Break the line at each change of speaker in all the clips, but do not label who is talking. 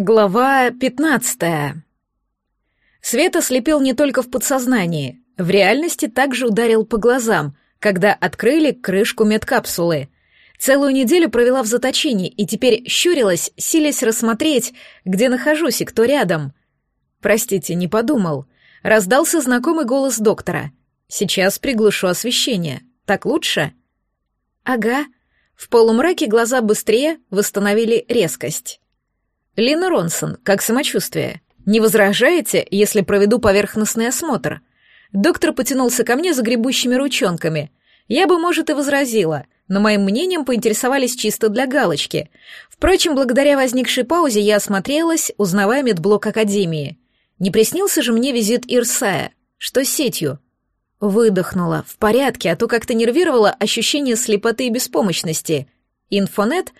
Глава пятнадцатая. Свет ослепил не только в подсознании, в реальности также ударил по глазам, когда открыли крышку медкапсулы. Целую неделю провела в заточении и теперь щурилась, силясь рассмотреть, где нахожусь и кто рядом. Простите, не подумал. Раздался знакомый голос доктора. Сейчас приглушу освещение. Так лучше? Ага. В полумраке глаза быстрее восстановили резкость. Лина Ронсон, как самочувствие? Не возражаете, если проведу поверхностный осмотр? Доктор потянулся ко мне загребущими ручонками. Я бы, может, и возразила, но моим мнением поинтересовались чисто для галочки. Впрочем, благодаря возникшей паузе я осмотрелась, узнавая медблок Академии. Не приснился же мне визит Ирсая. Что с сетью? Выдохнула. В порядке, а то как-то нервировало ощущение слепоты и беспомощности. Инфонет?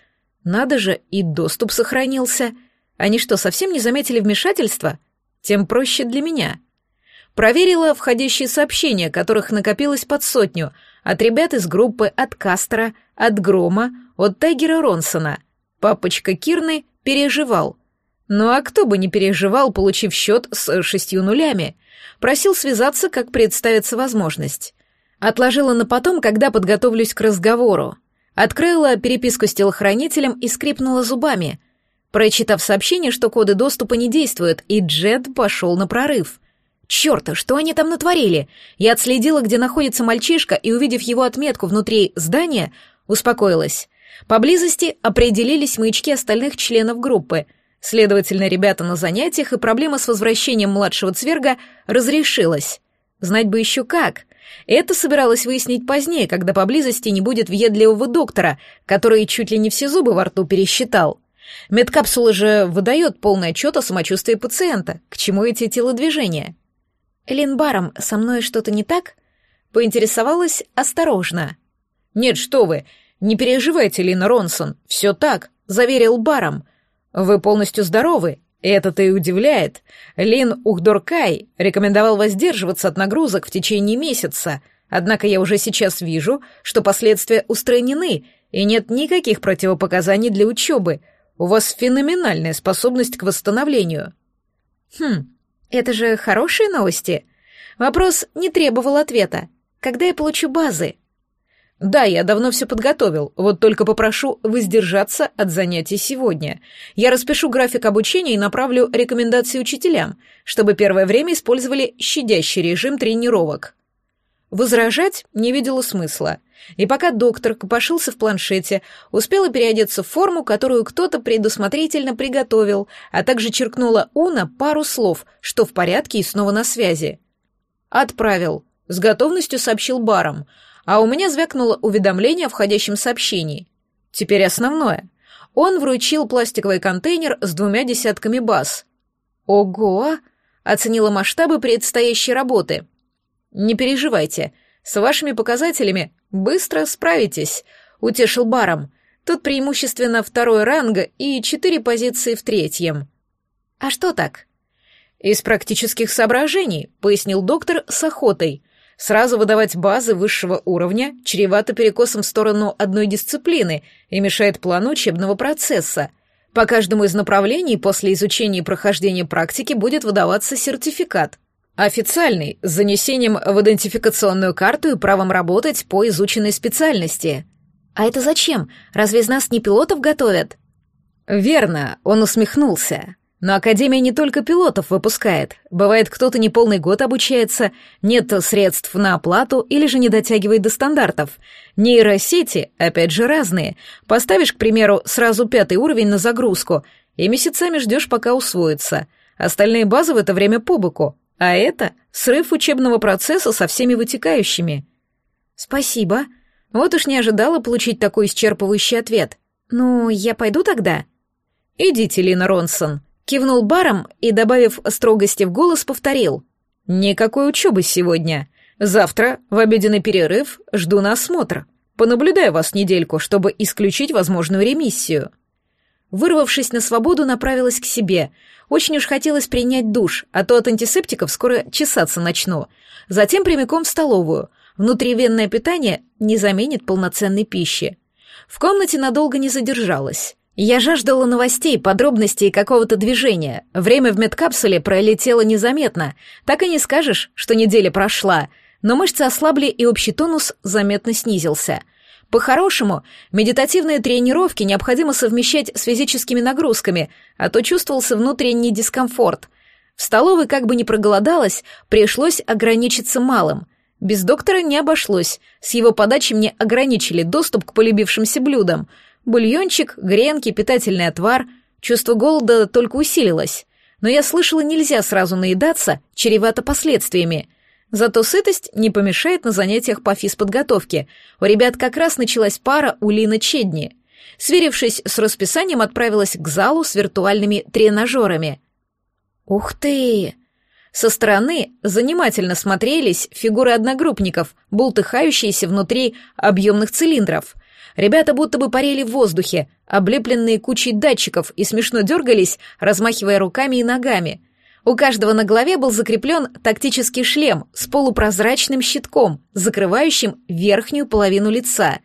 Надо же, и доступ сохранился — они что, совсем не заметили вмешательства? Тем проще для меня. Проверила входящие сообщения, которых накопилось под сотню, от ребят из группы, от Кастера, от Грома, от Тайгера Ронсона. Папочка Кирны переживал. Ну а кто бы не переживал, получив счет с шестью нулями? Просил связаться, как представится возможность. Отложила на потом, когда подготовлюсь к разговору. Открыла переписку с телохранителем и скрипнула зубами — прочитав сообщение, что коды доступа не действуют, и Джет пошел на прорыв. Черт, что они там натворили? Я отследила, где находится мальчишка, и, увидев его отметку внутри здания, успокоилась. Поблизости определились маячки остальных членов группы. Следовательно, ребята на занятиях, и проблема с возвращением младшего цверга разрешилась. Знать бы еще как. Это собиралась выяснить позднее, когда поблизости не будет въедливого доктора, который чуть ли не все зубы во рту пересчитал. Медкапсула же выдает полный отчет о самочувствии пациента. К чему эти телодвижения? Линбаром, со мной что-то не так? Поинтересовалась осторожно. Нет, что вы, не переживайте, Лина Ронсон, все так, заверил Баром. Вы полностью здоровы, это-то и удивляет. Лин Ухдоркай рекомендовал воздерживаться от нагрузок в течение месяца, однако я уже сейчас вижу, что последствия устранены, и нет никаких противопоказаний для учебы — у вас феноменальная способность к восстановлению. Хм, это же хорошие новости. Вопрос не требовал ответа. Когда я получу базы? Да, я давно все подготовил, вот только попрошу воздержаться от занятий сегодня. Я распишу график обучения и направлю рекомендации учителям, чтобы первое время использовали щадящий режим тренировок. Возражать не видела смысла. И пока доктор копошился в планшете, успела переодеться в форму, которую кто-то предусмотрительно приготовил, а также черкнула Уна пару слов, что в порядке и снова на связи. «Отправил», — с готовностью сообщил баром, а у меня звякнуло уведомление о входящем сообщении. Теперь основное. Он вручил пластиковый контейнер с двумя десятками баз. «Ого!» — оценила масштабы предстоящей работы — «Не переживайте, с вашими показателями быстро справитесь», — утешил баром. Тут преимущественно второй ранг и четыре позиции в третьем. «А что так?» «Из практических соображений», — пояснил доктор с охотой. «Сразу выдавать базы высшего уровня чревато перекосом в сторону одной дисциплины и мешает плану учебного процесса. По каждому из направлений после изучения и прохождения практики будет выдаваться сертификат. Официальный, с занесением в идентификационную карту и правом работать по изученной специальности. А это зачем? Разве из нас не пилотов готовят? Верно, он усмехнулся. Но Академия не только пилотов выпускает. Бывает, кто-то не полный год обучается, нет средств на оплату или же не дотягивает до стандартов. Нейросети, опять же, разные. Поставишь, к примеру, сразу пятый уровень на загрузку, и месяцами ждешь, пока усвоится. Остальные базы в это время по боку. А это срыв учебного процесса со всеми вытекающими. Спасибо. Вот уж не ожидала получить такой исчерпывающий ответ. Ну, я пойду тогда? Идите, Лина Ронсон. Кивнул баром и, добавив строгости в голос, повторил. Никакой учебы сегодня. Завтра, в обеденный перерыв, жду на осмотр. Понаблюдаю вас недельку, чтобы исключить возможную ремиссию. Вырвавшись на свободу, направилась к себе. Очень уж хотелось принять душ, а то от антисептиков скоро чесаться начну. Затем прямиком в столовую. Внутривенное питание не заменит полноценной пищи. В комнате надолго не задержалась. Я жаждала новостей, подробностей какого-то движения. Время в медкапсуле пролетело незаметно. Так и не скажешь, что неделя прошла. Но мышцы ослабли, и общий тонус заметно снизился. По-хорошему, медитативные тренировки необходимо совмещать с физическими нагрузками, а то чувствовался внутренний дискомфорт. В столовой как бы не проголодалась, пришлось ограничиться малым. Без доктора не обошлось. С его подачи мне ограничили доступ к полюбившимся блюдам — Бульончик, гренки, питательный отвар. Чувство голода только усилилось. Но я слышала, нельзя сразу наедаться, чревато последствиями. Зато сытость не помешает на занятиях по физподготовке. У ребят как раз началась пара у Лины Чедни. Сверившись с расписанием, отправилась к залу с виртуальными тренажерами. Ух ты! Со стороны занимательно смотрелись фигуры одногруппников, бултыхающиеся внутри объемных цилиндров. Ребята будто бы парили в воздухе, облепленные кучей датчиков, и смешно дергались, размахивая руками и ногами. У каждого на голове был закреплен тактический шлем с полупрозрачным щитком, закрывающим верхнюю половину лица.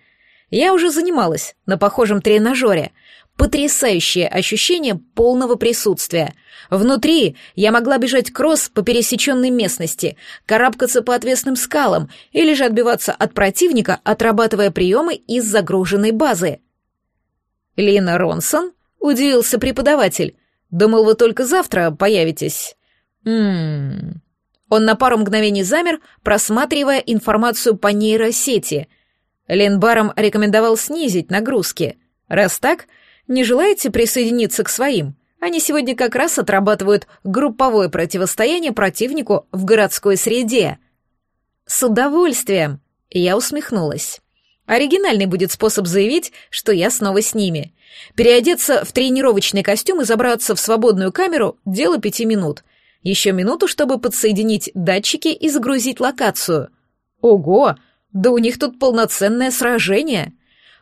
Я уже занималась на похожем тренажере — Потрясающее ощущение полного присутствия. Внутри я могла бежать кросс по пересеченной местности, карабкаться по отвесным скалам или же отбиваться от противника, отрабатывая приемы из загруженной базы. «Лина Ронсон?» — удивился преподаватель. «Думал, вы только завтра появитесь». «Ммм...» Он на пару мгновений замер, просматривая информацию по нейросети. Ленбаром рекомендовал снизить нагрузки. Раз так, не желаете присоединиться к своим? Они сегодня как раз отрабатывают групповое противостояние противнику в городской среде. С удовольствием. Я усмехнулась. Оригинальный будет способ заявить, что я снова с ними. Переодеться в тренировочный костюм и забраться в свободную камеру — дело пяти минут. Еще минуту, чтобы подсоединить датчики и загрузить локацию. Ого! Да у них тут полноценное сражение.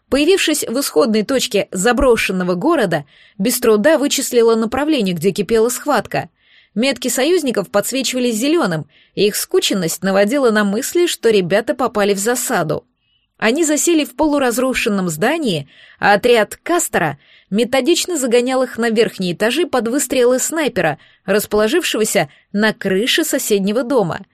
Появившись в исходной точке заброшенного города, без труда вычислила направление, где кипела схватка. Метки союзников подсвечивались зеленым, и их скученность наводила на мысли, что ребята попали в засаду. Они засели в полуразрушенном здании, а отряд Кастера методично загонял их на верхние этажи под выстрелы снайпера, расположившегося на крыше соседнего дома.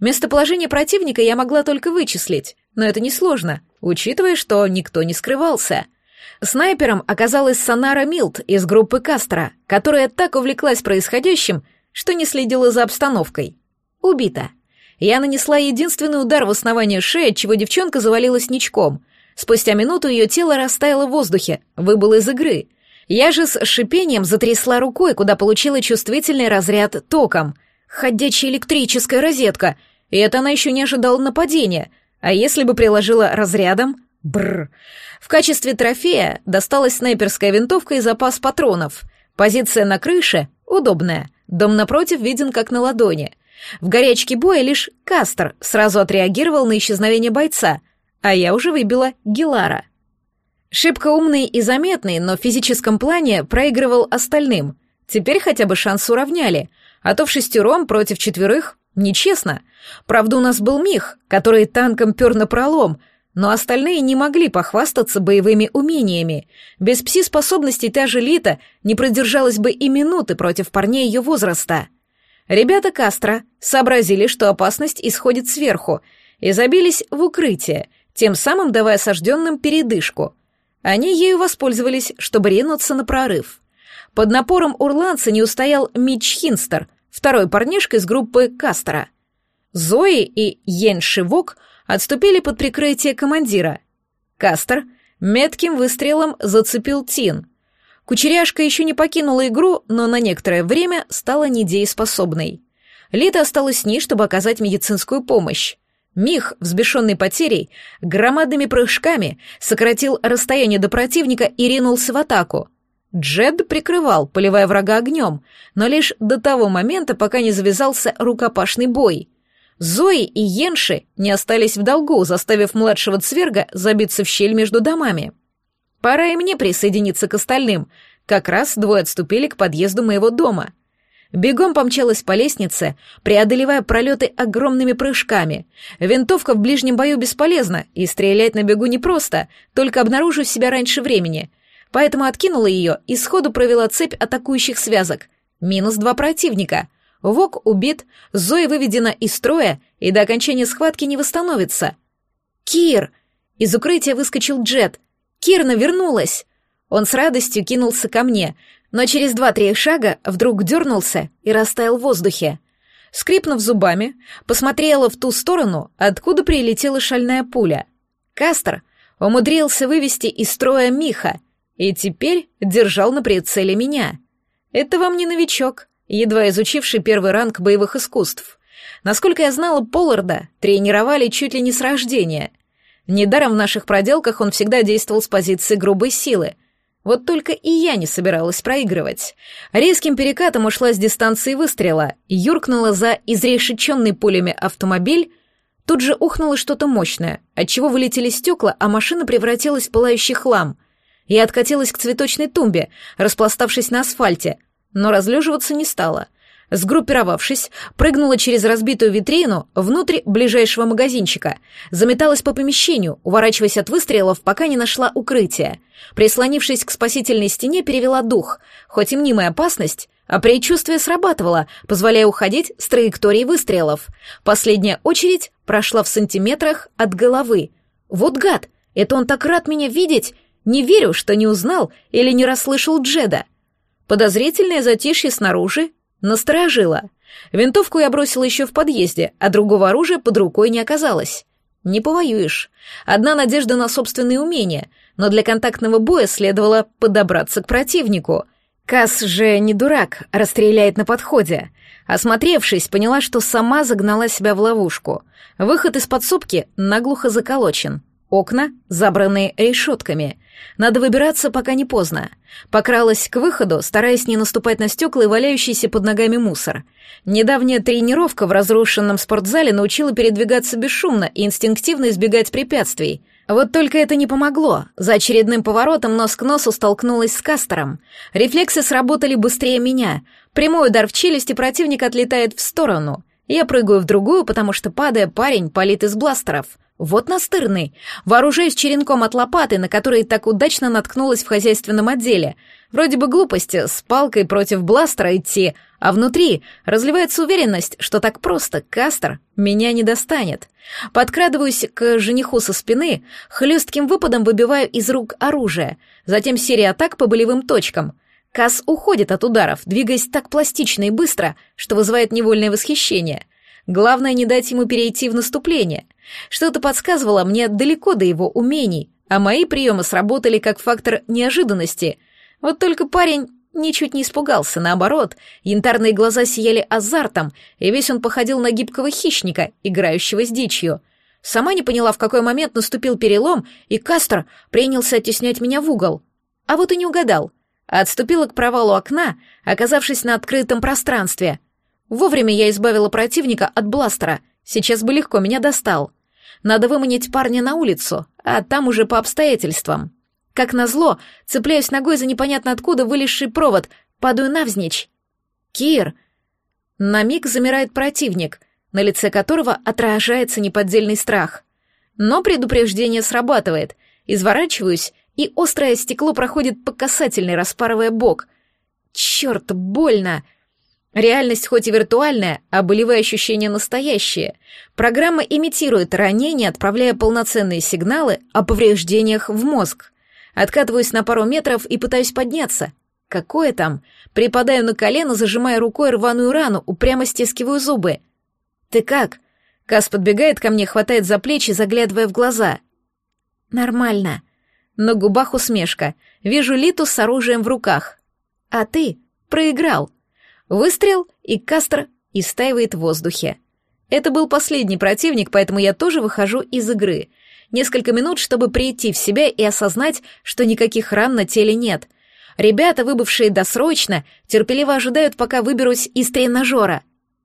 Местоположение противника я могла только вычислить, но это несложно, учитывая, что никто не скрывался. Снайпером оказалась Санара Милт из группы Кастро, которая так увлеклась происходящим, что не следила за обстановкой. Убита. Я нанесла единственный удар в основание шеи, чего девчонка завалилась ничком. Спустя минуту ее тело растаяло в воздухе, выбыло из игры. Я же с шипением затрясла рукой, куда получила чувствительный разряд током. Ходячая электрическая розетка. И это она еще не ожидала нападения — а если бы приложила разрядом? Бррр. В качестве трофея досталась снайперская винтовка и запас патронов. Позиция на крыше удобная. Дом напротив виден как на ладони. В горячке боя лишь Кастер сразу отреагировал на исчезновение бойца, а я уже выбила Гилара. Шибко умный и заметный, но в физическом плане проигрывал остальным. Теперь хотя бы шанс уравняли, а то в шестером против четверых Нечестно. Правда, у нас был Мих, который танком пер на пролом, но остальные не могли похвастаться боевыми умениями. Без пси-способностей та же Лита не продержалась бы и минуты против парней ее возраста. Ребята Кастро сообразили, что опасность исходит сверху, и забились в укрытие, тем самым давая осажденным передышку. Они ею воспользовались, чтобы ринуться на прорыв. Под напором урландца не устоял Митч Хинстер — второй парнишка из группы Кастера. Зои и Йен Шивок отступили под прикрытие командира. Кастер метким выстрелом зацепил Тин. Кучеряшка еще не покинула игру, но на некоторое время стала недееспособной. Лита осталась с ней, чтобы оказать медицинскую помощь. Мих, взбешенный потерей, громадными прыжками сократил расстояние до противника и ринулся в атаку — Джед прикрывал, поливая врага огнем, но лишь до того момента, пока не завязался рукопашный бой. Зои и Йенши не остались в долгу, заставив младшего цверга забиться в щель между домами. Пора и мне присоединиться к остальным. Как раз двое отступили к подъезду моего дома. Бегом помчалась по лестнице, преодолевая пролеты огромными прыжками. Винтовка в ближнем бою бесполезна, и стрелять на бегу непросто, только обнаружу себя раньше времени — поэтому откинула ее и сходу провела цепь атакующих связок. Минус два противника. Вок убит, Зои выведена из строя и до окончания схватки не восстановится. «Кир!» Из укрытия выскочил Джет. «Кирна вернулась!» Он с радостью кинулся ко мне, но через два-три шага вдруг дернулся и растаял в воздухе. Скрипнув зубами, посмотрела в ту сторону, откуда прилетела шальная пуля. Кастер умудрился вывести из строя Миха и теперь держал на прицеле меня. Это вам не новичок, едва изучивший первый ранг боевых искусств. Насколько я знала, Полларда тренировали чуть ли не с рождения. Недаром в наших проделках он всегда действовал с позиции грубой силы — вот только и я не собиралась проигрывать. Резким перекатом ушла с дистанции выстрела, юркнула за изрешеченный пулями автомобиль, тут же ухнуло что-то мощное, отчего вылетели стекла, а машина превратилась в пылающий хлам. Я откатилась к цветочной тумбе, распластавшись на асфальте, но разлеживаться не стала — Сгруппировавшись, прыгнула через разбитую витрину внутрь ближайшего магазинчика, заметалась по помещению, уворачиваясь от выстрелов, пока не нашла укрытие. Прислонившись к спасительной стене, перевела дух, хоть и мнимая опасность, а предчувствие срабатывало, позволяя уходить с траектории выстрелов. Последняя очередь прошла в сантиметрах от головы. Вот гад, это он так рад меня видеть! Не верю, что не узнал или не расслышал Джеда. Подозрительное затишье снаружи Насторожила. Винтовку я бросила еще в подъезде, а другого оружия под рукой не оказалось. Не повоюешь. Одна надежда на собственные умения, но для контактного боя следовало подобраться к противнику. Касс же не дурак, расстреляет на подходе. Осмотревшись, поняла, что сама загнала себя в ловушку. Выход из подсобки наглухо заколочен. Окна забраны решетками. Надо выбираться, пока не поздно. Покралась к выходу, стараясь не наступать на стекла и валяющийся под ногами мусор. Недавняя тренировка в разрушенном спортзале научила передвигаться бесшумно и инстинктивно избегать препятствий. Вот только это не помогло. За очередным поворотом нос к носу столкнулась с Кастером. Рефлексы сработали быстрее меня. Прямой удар в челюсти противник отлетает в сторону. Я прыгаю в другую, потому что, падая, парень палит из бластеров — вот настырный. Вооружаюсь черенком от лопаты, на которой так удачно наткнулась в хозяйственном отделе. Вроде бы глупости, с палкой против бластера идти, а внутри разливается уверенность, что так просто Кастер меня не достанет. Подкрадываюсь к жениху со спины, хлестким выпадом выбиваю из рук оружие, затем серия атак по болевым точкам. Кас уходит от ударов, двигаясь так пластично и быстро, что вызывает невольное восхищение. Главное не дать ему перейти в наступление — что-то подсказывало мне далеко до его умений, а мои приемы сработали как фактор неожиданности. Вот только парень ничуть не испугался, наоборот, янтарные глаза сияли азартом, и весь он походил на гибкого хищника, играющего с дичью. Сама не поняла, в какой момент наступил перелом, и Кастер принялся оттеснять меня в угол. А вот и не угадал. Отступила к провалу окна, оказавшись на открытом пространстве. Вовремя я избавила противника от бластера, сейчас бы легко меня достал. Надо выманить парня на улицу, а там уже по обстоятельствам. Как назло, цепляюсь ногой за непонятно откуда вылезший провод, падаю навзничь. «Кир!» На миг замирает противник, на лице которого отражается неподдельный страх. Но предупреждение срабатывает. Изворачиваюсь, и острое стекло проходит по касательной, распарывая бок. Черт, больно! Реальность хоть и виртуальная, а болевые ощущения настоящие. Программа имитирует ранение, отправляя полноценные сигналы о повреждениях в мозг. Откатываюсь на пару метров и пытаюсь подняться. Какое там? Припадаю на колено, зажимая рукой рваную рану, упрямо стискиваю зубы. «Ты как?» Кас подбегает ко мне, хватает за плечи, заглядывая в глаза. «Нормально». На губах усмешка. Вижу Литу с оружием в руках. «А ты проиграл». Выстрел, и Кастро истаивает в воздухе. Это был последний противник, поэтому я тоже выхожу из игры. Несколько минут, чтобы прийти в себя и осознать, что никаких ран на теле нет. Ребята, выбывшие досрочно, терпеливо ожидают, пока выберусь из тренажера.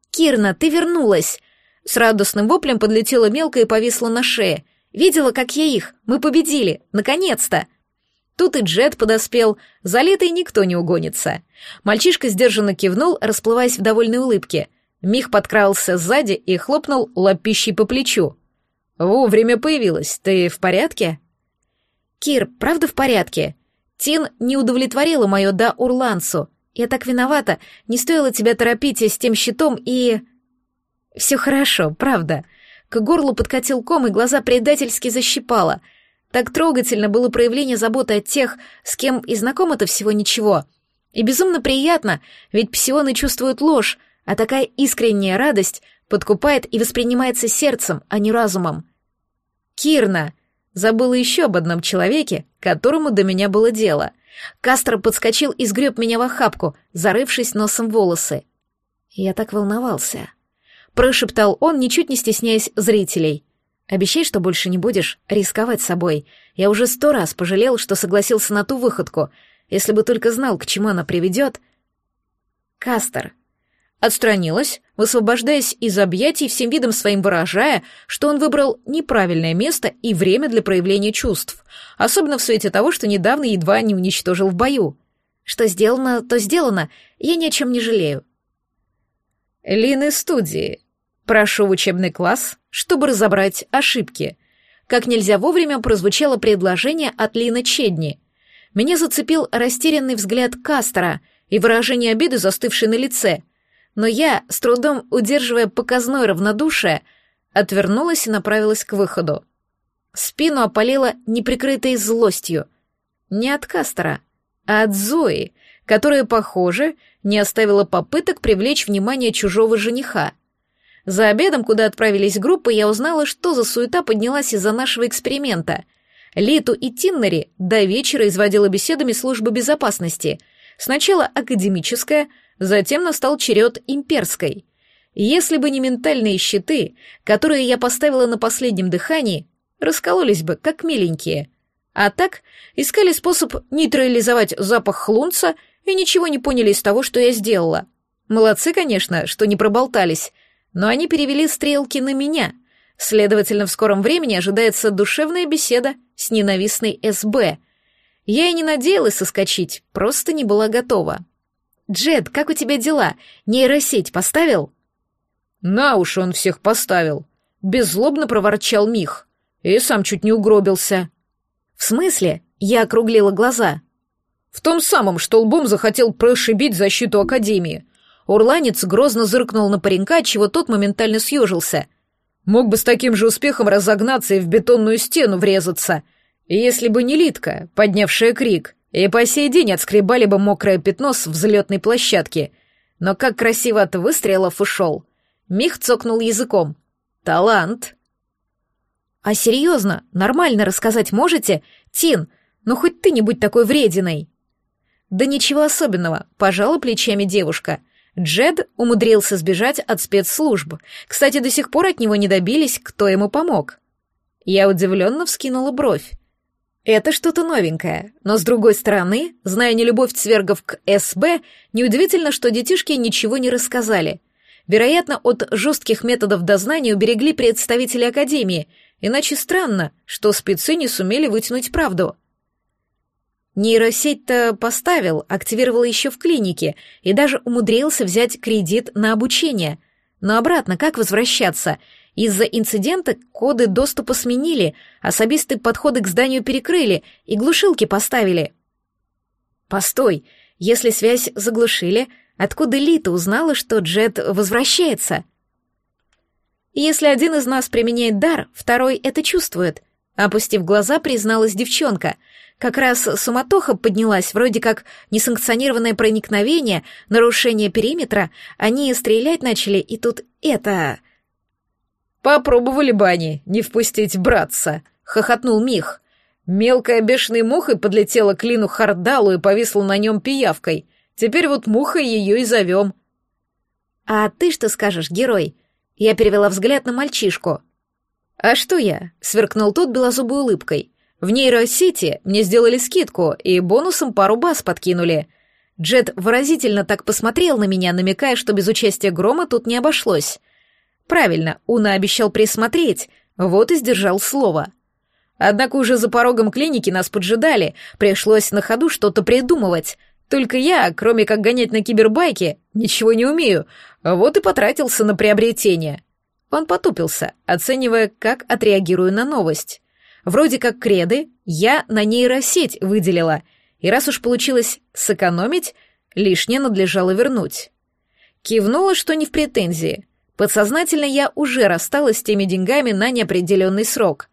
«Кирна, ты вернулась!» С радостным воплем подлетела мелко и повисла на шее. «Видела, как я их! Мы победили! Наконец-то!» Тут и Джет подоспел, за летой никто не угонится. Мальчишка сдержанно кивнул, расплываясь в довольной улыбке. Мих подкрался сзади и хлопнул лапищей по плечу. «Вовремя появилась. Ты в порядке?» «Кир, правда в порядке?» Тин не удовлетворила мое «да» Урланцу. Я так виновата, не стоило тебя торопить с тем щитом и... Все хорошо, правда. К горлу подкатил ком, и глаза предательски защипало. Так трогательно было проявление заботы от тех, с кем и знакомо-то всего ничего. И безумно приятно, ведь псионы чувствуют ложь, а такая искренняя радость подкупает и воспринимается сердцем, а не разумом. Кирна забыла еще об одном человеке, которому до меня было дело. Кастро подскочил и сгреб меня в охапку, зарывшись носом волосы. Я так волновался. Прошептал он, ничуть не стесняясь зрителей. «Обещай, что больше не будешь рисковать собой. Я уже сто раз пожалел, что согласился на ту выходку. Если бы только знал, к чему она приведет...» Кастер отстранилась, высвобождаясь из объятий, всем видом своим выражая, что он выбрал неправильное место и время для проявления чувств, особенно в свете того, что недавно едва не уничтожил в бою. Что сделано, то сделано, я ни о чем не жалею. Лины студии. Прошу в учебный класс, чтобы разобрать ошибки. Как нельзя вовремя прозвучало предложение от Лины Чедни. Меня зацепил растерянный взгляд Кастера и выражение обиды, застывшей на лице — но я, с трудом удерживая показное равнодушие, отвернулась и направилась к выходу. Спину опалила неприкрытой злостью. Не от Кастера, а от Зои, которая, похоже, не оставила попыток привлечь внимание чужого жениха. За обедом, куда отправились группы, я узнала, что за суета поднялась из-за нашего эксперимента. Литу и Тиннери до вечера изводила беседами службы безопасности. Сначала академическая, Затем настал черед имперской. Если бы не ментальные щиты, которые я поставила на последнем дыхании, раскололись бы, как миленькие. А так искали способ нейтрализовать запах хлунца и ничего не поняли из того, что я сделала. Молодцы, конечно, что не проболтались, но они перевели стрелки на меня. Следовательно, в скором времени ожидается душевная беседа с ненавистной СБ. Я и не надеялась соскочить, просто не была готова. «Джет, как у тебя дела? Нейросеть поставил?»
«На уши он всех поставил», — беззлобно проворчал Мих. И сам чуть не угробился.
«В смысле?» — я округлила глаза.
«В том самом, что лбом захотел прошибить защиту Академии». Урланец грозно зыркнул на паренька, чего тот моментально съежился. Мог бы с таким же успехом разогнаться и в бетонную стену врезаться, если бы не Литка, поднявшая крик и по сей день отскребали бы мокрое пятно с взлетной площадки. Но как красиво от выстрелов ушел. Мих цокнул языком. Талант.
А серьезно, нормально рассказать можете? Тин, ну хоть ты не будь такой врединой. Да ничего особенного, пожала плечами девушка. Джед умудрился сбежать от спецслужб. Кстати, до сих пор от него не добились, кто ему помог. Я удивленно вскинула бровь. Это что-то новенькое, но с другой стороны, зная нелюбовь цвергов к СБ, неудивительно, что детишки ничего не рассказали. Вероятно, от жестких методов дознания уберегли представители Академии, иначе странно, что спецы не сумели вытянуть правду. Нейросеть-то поставил, активировал еще в клинике и даже умудрился взять кредит на обучение. Но обратно как возвращаться — из-за инцидента коды доступа сменили, особистые подходы к зданию перекрыли и глушилки поставили. Постой, если связь заглушили, откуда Лита узнала, что Джет возвращается? Если один из нас применяет дар, второй это чувствует. Опустив глаза, призналась девчонка. Как раз суматоха поднялась, вроде как несанкционированное проникновение, нарушение периметра, они стрелять начали, и тут это...
«Попробовали бы они не впустить братца», — хохотнул Мих. Мелкая бешеной мухой подлетела к Лину Хардалу и повисла на нем пиявкой. Теперь вот мухой ее и зовем.
«А ты что скажешь, герой?» Я перевела взгляд на мальчишку.
«А что я?» — сверкнул тот белозубой улыбкой. «В нейросети мне сделали скидку и бонусом пару баз подкинули». Джет выразительно так посмотрел на меня, намекая, что без участия Грома тут не обошлось. Правильно, Уна обещал присмотреть, вот и сдержал слово. Однако уже за порогом клиники нас поджидали, пришлось на ходу что-то придумывать. Только я, кроме как гонять на кибербайке, ничего не умею, вот и потратился на приобретение. Он потупился, оценивая, как отреагирую на новость. Вроде как креды я на нейросеть выделила,
и раз уж получилось сэкономить, лишнее надлежало вернуть. Кивнула, что не в претензии. Подсознательно я уже рассталась с теми деньгами на неопределенный срок.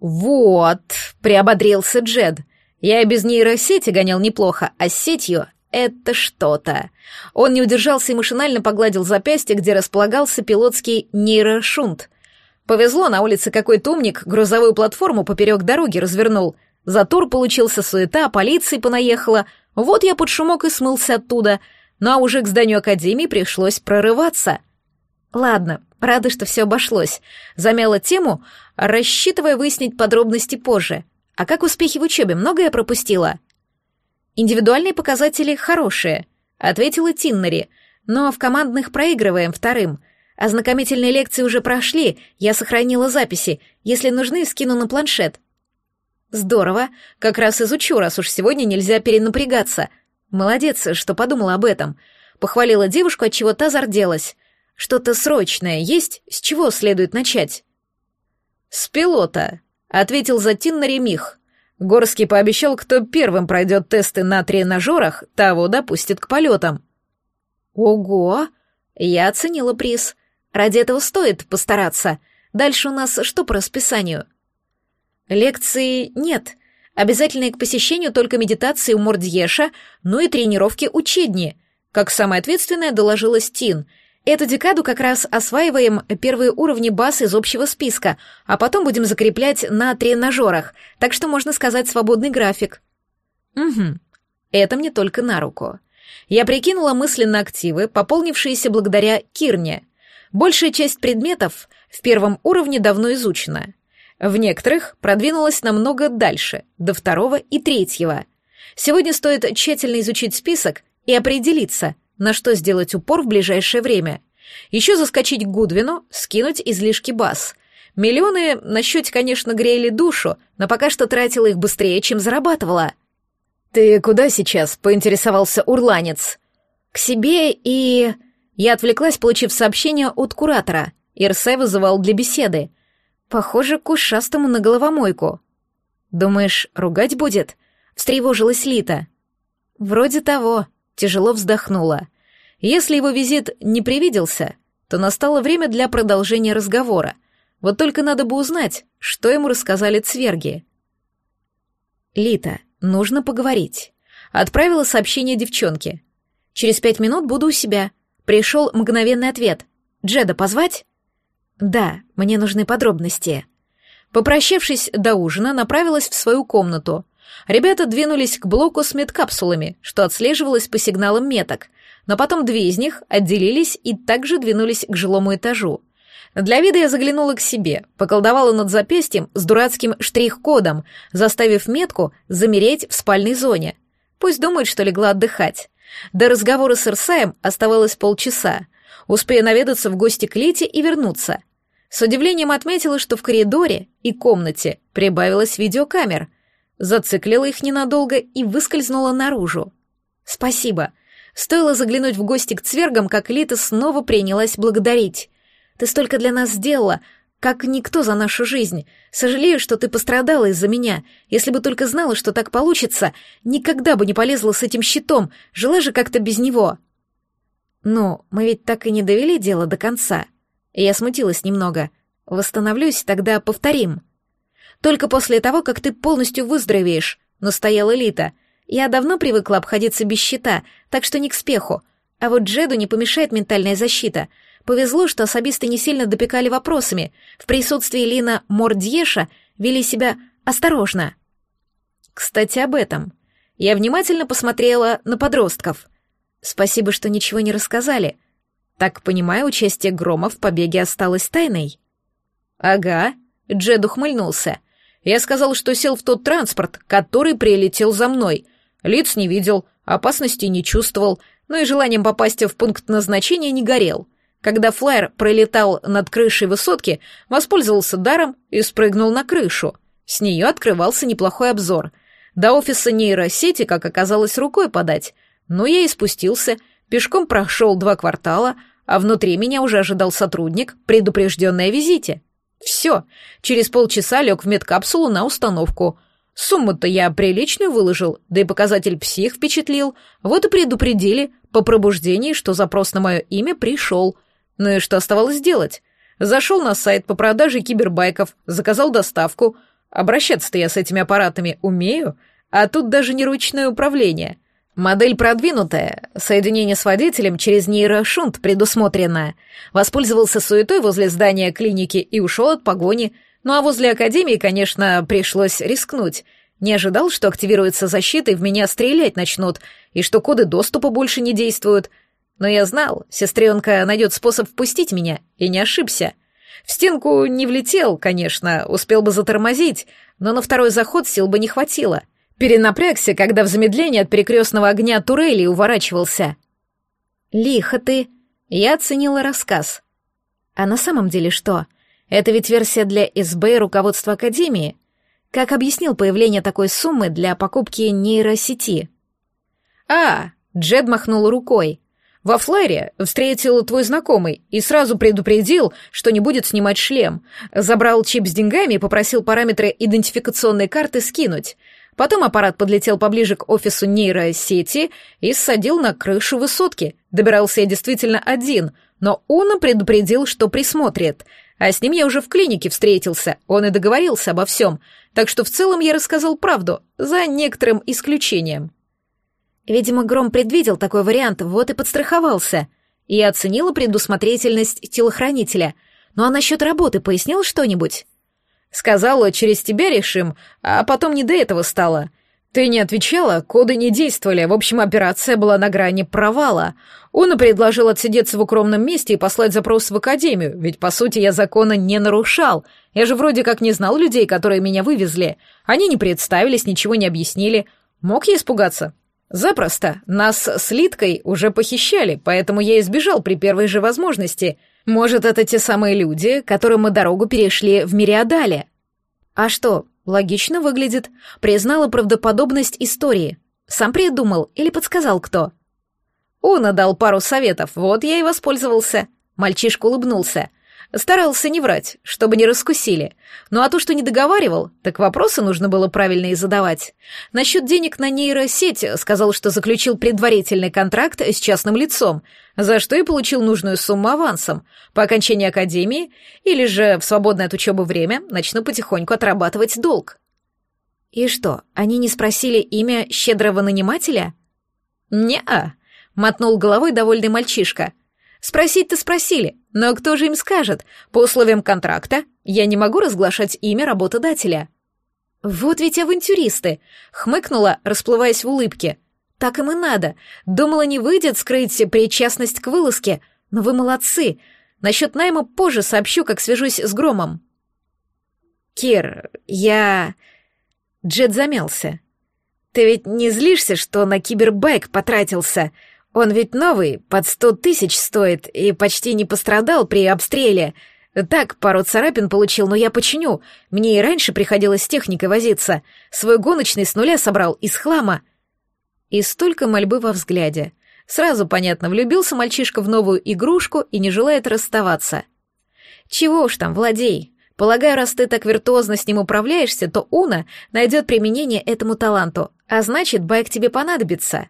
«Вот», — приободрился Джед, — «я без нейросети гонял неплохо, а с сетью — это что-то». Он не удержался и машинально погладил запястье, где располагался пилотский нейрошунт. Повезло, на улице какой-то умник грузовую платформу поперек дороги развернул. Затор получился суета, полиция понаехала. Вот я под шумок и смылся оттуда. Ну а уже к зданию академии пришлось прорываться. Ладно, рада, что все обошлось. Замяла тему, рассчитывая выяснить подробности позже. А как успехи в учебе? Много я пропустила? Индивидуальные показатели хорошие, ответила Тиннери, но в командных проигрываем вторым. Ознакомительные лекции уже прошли, я сохранила записи. Если нужны, скину на планшет. Здорово, как раз изучу, раз уж сегодня нельзя перенапрягаться. Молодец, что подумала об этом. Похвалила девушку, от чего та зарделась. Что-то срочное есть, с чего следует начать? С пилота, ответил за Тиннари Мих. Горский пообещал, кто первым пройдет тесты на тренажерах, того допустит к полетам. Ого! Я оценила приз. Ради этого стоит постараться. Дальше у нас что по расписанию? Лекции нет. Обязательные к посещению только медитации у Мордьеша, ну и тренировки у Чедни. Как самая ответственная доложила Стин. Эту декаду как раз осваиваем первые уровни баз из общего списка, а потом будем закреплять на тренажерах, так что можно сказать свободный график. Угу. Это мне только на руку. Я прикинула мысленно активы, пополнившиеся благодаря Кирне. Большая часть предметов в первом уровне давно изучена. В некоторых продвинулась намного дальше, до второго и третьего. Сегодня стоит тщательно изучить список и определиться, на что сделать упор в ближайшее время. Еще заскочить к Гудвину, скинуть излишки баз. Миллионы на счете, конечно, грели душу, но пока что тратила их быстрее, чем зарабатывала. «Ты куда сейчас?» — поинтересовался урланец. «К себе и...» Я отвлеклась, получив сообщение от куратора. Ирсай вызывал для беседы. Похоже, к ушастому на головомойку. «Думаешь, ругать будет?» — встревожилась Лита. «Вроде того», — тяжело вздохнула. Если его визит не привиделся, то настало время для продолжения разговора. Вот только надо бы узнать, что ему рассказали цверги. «Лита, нужно поговорить». Отправила сообщение девчонке. «Через пять минут буду у себя. Пришел мгновенный ответ. «Джеда позвать?» «Да, мне нужны подробности». Попрощавшись до ужина, направилась в свою комнату. Ребята двинулись к блоку с медкапсулами, что отслеживалось по сигналам меток, но потом две из них отделились и также двинулись к жилому этажу. Для вида я заглянула к себе, поколдовала над запястьем с дурацким штрих-кодом, заставив метку замереть в спальной зоне. Пусть думают, что легла отдыхать. До разговора с Ирсаем оставалось полчаса. Успею наведаться в гости к Лите и вернуться. С удивлением отметила, что в коридоре и комнате прибавилось видеокамер. Зациклила их ненадолго и выскользнула наружу. «Спасибо», Стоило заглянуть в гости к цвергам, как Лита снова принялась благодарить. «Ты столько для нас сделала, как никто за нашу жизнь. Сожалею, что ты пострадала из-за меня. Если бы только знала, что так получится, никогда бы не полезла с этим щитом, жила же как-то без него». «Ну, мы ведь так и не довели дело до конца». Я смутилась немного. «Восстановлюсь, тогда повторим». «Только после того, как ты полностью выздоровеешь», — настояла Лита — я давно привыкла обходиться без щита, так что не к спеху. А вот Джеду не помешает ментальная защита. Повезло, что особисты не сильно допекали вопросами. В присутствии Лина Мордьеша вели себя осторожно. Кстати, об этом. Я внимательно посмотрела на подростков. Спасибо, что ничего не рассказали. Так понимаю, участие Грома в побеге осталось тайной? Ага, Джед ухмыльнулся. Я сказал, что сел в тот транспорт, который прилетел за мной — Лиц не видел, опасности не чувствовал, но и желанием попасть в пункт назначения не горел. Когда флайер пролетал над крышей высотки, воспользовался даром и спрыгнул на крышу. С нее открывался неплохой обзор. До офиса нейросети, как оказалось, рукой подать. Но я и спустился, пешком прошел два квартала, а внутри меня уже ожидал сотрудник, предупрежденный о визите. Все, через полчаса лег в медкапсулу на установку.
Сумму-то я приличную выложил, да и показатель псих впечатлил. Вот и предупредили по пробуждении, что запрос на мое имя пришел. Ну и что оставалось делать? Зашел на сайт по продаже кибербайков, заказал доставку. Обращаться-то я с этими аппаратами умею, а тут даже не ручное управление. Модель продвинутая, соединение с водителем через нейрошунт предусмотрено. Воспользовался суетой возле здания клиники и ушел от погони. Ну а возле академии, конечно, пришлось рискнуть. Не ожидал, что активируется защита и в меня стрелять начнут, и что коды доступа больше не действуют. Но я знал, сестренка найдет способ впустить меня, и не ошибся. В стенку не влетел, конечно, успел бы затормозить, но на второй заход сил бы не хватило — Перенапрягся, когда в замедлении от перекрестного огня турели уворачивался. «Лихо ты!» Я оценила рассказ. А на самом деле что? Это ведь версия для СБ и руководства Академии. Как объяснил появление такой суммы для покупки нейросети? «А!» — Джед махнул рукой. «Во флайре встретил твой знакомый и сразу предупредил, что не будет снимать шлем. Забрал чип с деньгами и попросил параметры идентификационной карты скинуть. Потом аппарат подлетел поближе к офису нейросети и ссадил на крышу высотки. Добирался я действительно один, но Уна предупредил, что присмотрит. А с ним я уже в клинике встретился, он и договорился обо всем. Так что в целом я рассказал правду, за некоторым исключением. Видимо, Гром предвидел такой вариант, вот и подстраховался. И оценила предусмотрительность телохранителя. Ну а насчет работы пояснил что-нибудь? Сказала, через тебя решим, а потом не до этого стало. Ты не отвечала, коды не действовали, в общем, операция была на грани провала. Он предложил отсидеться в укромном месте и послать запрос в академию, ведь, по сути, я закона не нарушал. Я же вроде как не знал людей, которые меня вывезли. Они не представились, ничего не объяснили. Мог я испугаться? Запросто. Нас с Литкой уже похищали, поэтому я избежал при первой же возможности — может, это те самые люди, которым мы дорогу перешли в Мириадале? А что, логично выглядит. Признала правдоподобность истории. Сам придумал или подсказал кто? Он дал пару советов, вот я и воспользовался. Мальчишка улыбнулся. Старался не врать, чтобы не раскусили. Ну а то, что не договаривал, так вопросы нужно было правильные задавать. Насчет денег на нейросеть сказал, что заключил предварительный контракт с частным лицом, за что и получил нужную сумму авансом. По окончании академии или же в свободное от учебы время начну потихоньку отрабатывать долг. И что, они не спросили имя щедрого нанимателя? «Не-а», — мотнул головой довольный мальчишка — Спросить-то спросили, но кто же им скажет? По условиям контракта я не могу разглашать имя работодателя. Вот ведь авантюристы, хмыкнула, расплываясь в улыбке. Так им и надо. Думала, не выйдет скрыть причастность к вылазке, но вы молодцы. Насчет найма позже сообщу, как свяжусь с Громом. Кир, я... Джет замялся. Ты ведь не злишься, что на кибербайк потратился? Он ведь новый, под сто тысяч стоит, и почти не пострадал при обстреле. Так, пару царапин получил, но я починю. Мне и раньше приходилось с техникой возиться. Свой гоночный с нуля собрал, из хлама. И столько мольбы во взгляде. Сразу понятно, влюбился мальчишка в новую игрушку и не желает расставаться. Чего уж там, владей. Полагаю, раз ты так виртуозно с ним управляешься, то Уна найдет применение этому таланту, а значит, байк тебе понадобится.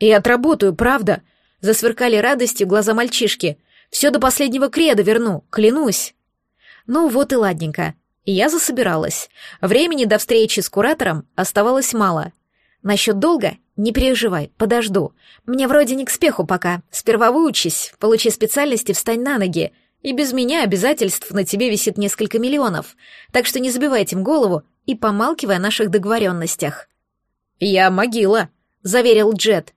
«И отработаю, правда?» — засверкали радостью глаза мальчишки. «Все до последнего креда верну, клянусь». Ну вот и ладненько. Я засобиралась. Времени до встречи с куратором оставалось мало. Насчет долга не переживай, подожду. Мне вроде не к спеху пока. Сперва выучись, получи специальности, встань на ноги. И без меня обязательств на тебе висит несколько миллионов. Так что не забивайте им голову и помалкивай о наших договоренностях. «Я могила», — заверил Джет.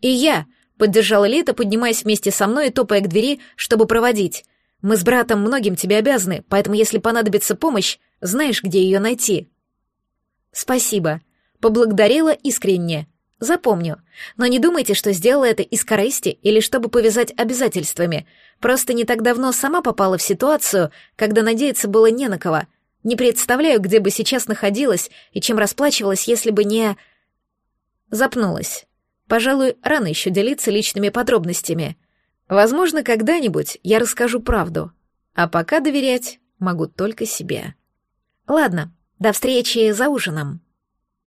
«И я», — поддержала Лита, поднимаясь вместе со мной и топая к двери, чтобы проводить. «Мы с братом многим тебе обязаны, поэтому если понадобится помощь, знаешь, где ее найти». «Спасибо», — поблагодарила искренне. «Запомню. Но не думайте, что сделала это из корысти или чтобы повязать обязательствами. Просто не так давно сама попала в ситуацию, когда надеяться было не на кого. Не представляю, где бы сейчас находилась и чем расплачивалась, если бы не...» Запнулась. Пожалуй, рано еще делиться личными подробностями. Возможно, когда-нибудь я расскажу правду. А пока доверять могу только себе. Ладно, до встречи за ужином.